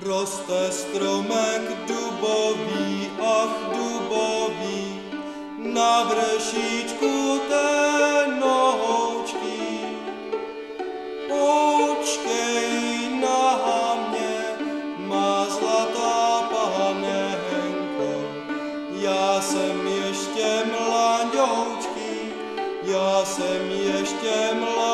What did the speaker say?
Roste stromek dubový, ach dubový, na vršíčku té nohoučky. Počkej na mě, má zlatá panenko, já jsem ještě mladoučky, já jsem ještě mladoučky.